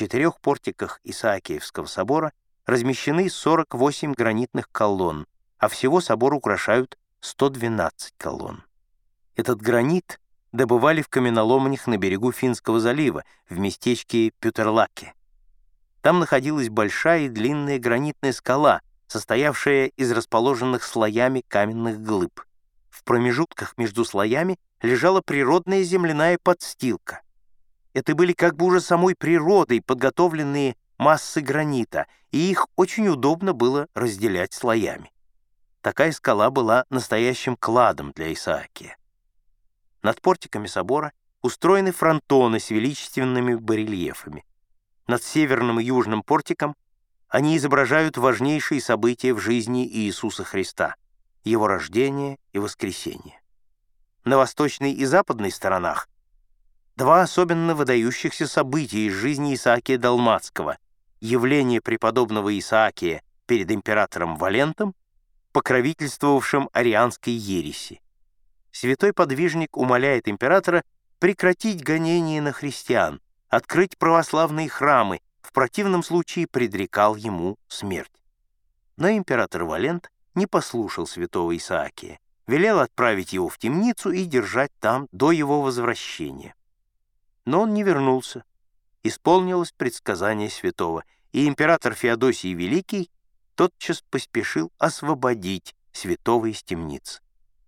четырех портиках Исаакиевского собора размещены 48 гранитных колонн, а всего собор украшают 112 колонн. Этот гранит добывали в каменоломнях на берегу Финского залива, в местечке Пютерлаке. Там находилась большая и длинная гранитная скала, состоявшая из расположенных слоями каменных глыб. В промежутках между слоями лежала природная земляная подстилка. Это были как бы уже самой природой подготовленные массы гранита, и их очень удобно было разделять слоями. Такая скала была настоящим кладом для Исаакия. Над портиками собора устроены фронтоны с величественными барельефами. Над северным и южным портиком они изображают важнейшие события в жизни Иисуса Христа, Его рождение и воскресение. На восточной и западной сторонах два особенно выдающихся события из жизни Исаакия Далмацкого — явление преподобного Исаакия перед императором Валентом, покровительствовавшим арианской ереси. Святой подвижник умоляет императора прекратить гонения на христиан, открыть православные храмы, в противном случае предрекал ему смерть. Но император Валент не послушал святого Исаакия, велел отправить его в темницу и держать там до его возвращения. Но он не вернулся. Исполнилось предсказание святого, и император Феодосий Великий тотчас поспешил освободить святого из темницы.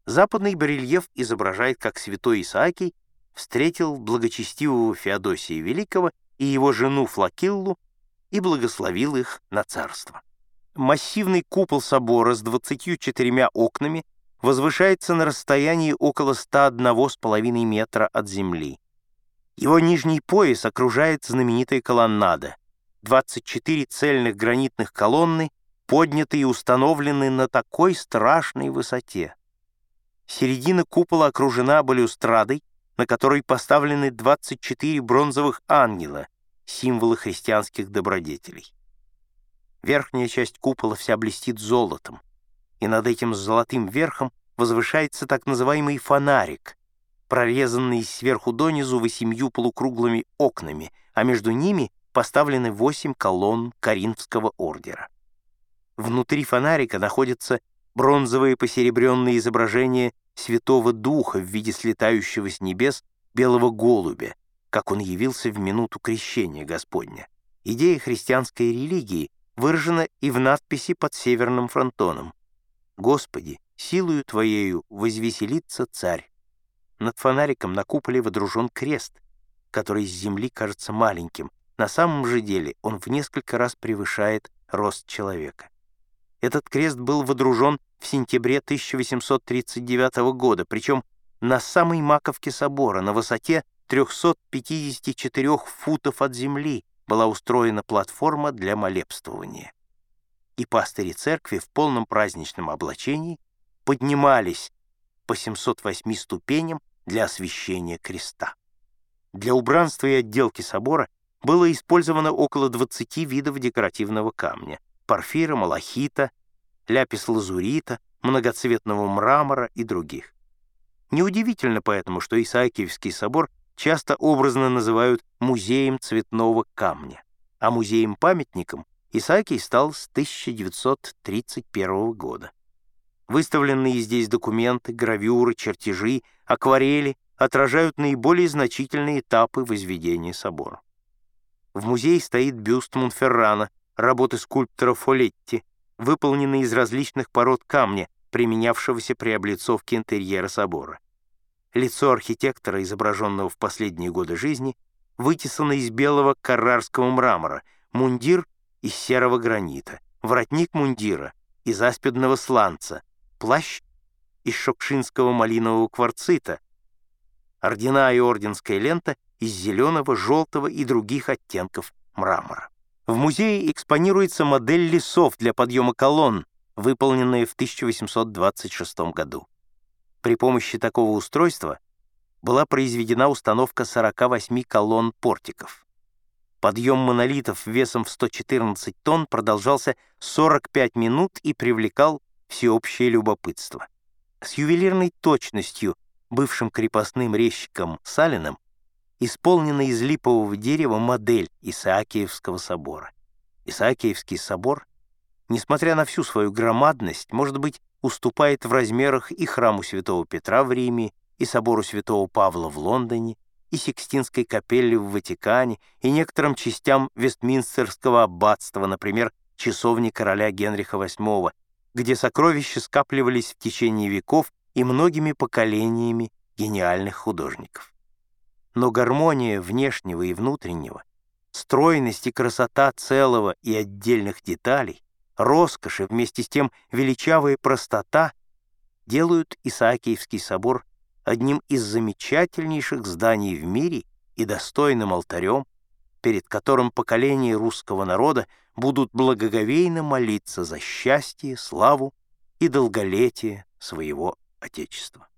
Западный барельеф изображает, как святой Исаакий встретил благочестивого Феодосия Великого и его жену Флакиллу и благословил их на царство. Массивный купол собора с 24 окнами возвышается на расстоянии около 101,5 метра от земли. Его нижний пояс окружает знаменитая колоннада. 24 цельных гранитных колонны подняты и установлены на такой страшной высоте. Середина купола окружена балюстрадой, на которой поставлены 24 бронзовых ангела, символы христианских добродетелей. Верхняя часть купола вся блестит золотом, и над этим золотым верхом возвышается так называемый фонарик, прорезанный сверху донизу восемью полукруглыми окнами, а между ними поставлены восемь колонн Коринфского ордера. Внутри фонарика находятся бронзовые посеребренные изображения Святого Духа в виде слетающего с небес белого голубя, как он явился в минуту крещения Господня. Идея христианской религии выражена и в надписи под северным фронтоном. «Господи, силою Твоею возвеселится царь». Над фонариком на куполе водружен крест, который с земли кажется маленьким. На самом же деле он в несколько раз превышает рост человека. Этот крест был водружен в сентябре 1839 года, причем на самой маковке собора, на высоте 354 футов от земли, была устроена платформа для молебствования. И пастыри церкви в полном праздничном облачении поднимались по 708 ступеням для освящения креста. Для убранства и отделки собора было использовано около 20 видов декоративного камня — порфира, малахита, ляпис-лазурита, многоцветного мрамора и других. Неудивительно поэтому, что Исаакиевский собор часто образно называют музеем цветного камня, а музеем-памятником Исаакий стал с 1931 года. Выставленные здесь документы, гравюры, чертежи, акварели отражают наиболее значительные этапы возведения собора. В музее стоит бюст Монферрана, работы скульптора Фолетти, выполненный из различных пород камня, применявшегося при облицовке интерьера собора. Лицо архитектора, изображенного в последние годы жизни, вытесано из белого каррарского мрамора, мундир — из серого гранита, воротник мундира — из аспидного сланца, плащ — из шокшинского малинового кварцита, ордена и орденская лента — из зеленого, желтого и других оттенков мрамора. В музее экспонируется модель лесов для подъема колонн, выполненная в 1826 году. При помощи такого устройства была произведена установка 48 колонн портиков. Подъем монолитов весом в 114 тонн продолжался 45 минут и привлекал всеобщее любопытство. С ювелирной точностью бывшим крепостным резчиком Салином исполнена из липового дерева модель Исаакиевского собора. Исаакиевский собор, несмотря на всю свою громадность, может быть, уступает в размерах и храму святого Петра в Риме, и собору святого Павла в Лондоне, и Сикстинской капелле в Ватикане, и некоторым частям Вестминстерского аббатства, например, часовни короля Генриха VIII, где сокровища скапливались в течение веков и многими поколениями гениальных художников. Но гармония внешнего и внутреннего, стройность и красота целого и отдельных деталей, роскошь и вместе с тем величавая простота делают Исаакиевский собор одним из замечательнейших зданий в мире и достойным алтарем, перед которым поколения русского народа будут благоговейно молиться за счастье, славу и долголетие своего Отечества.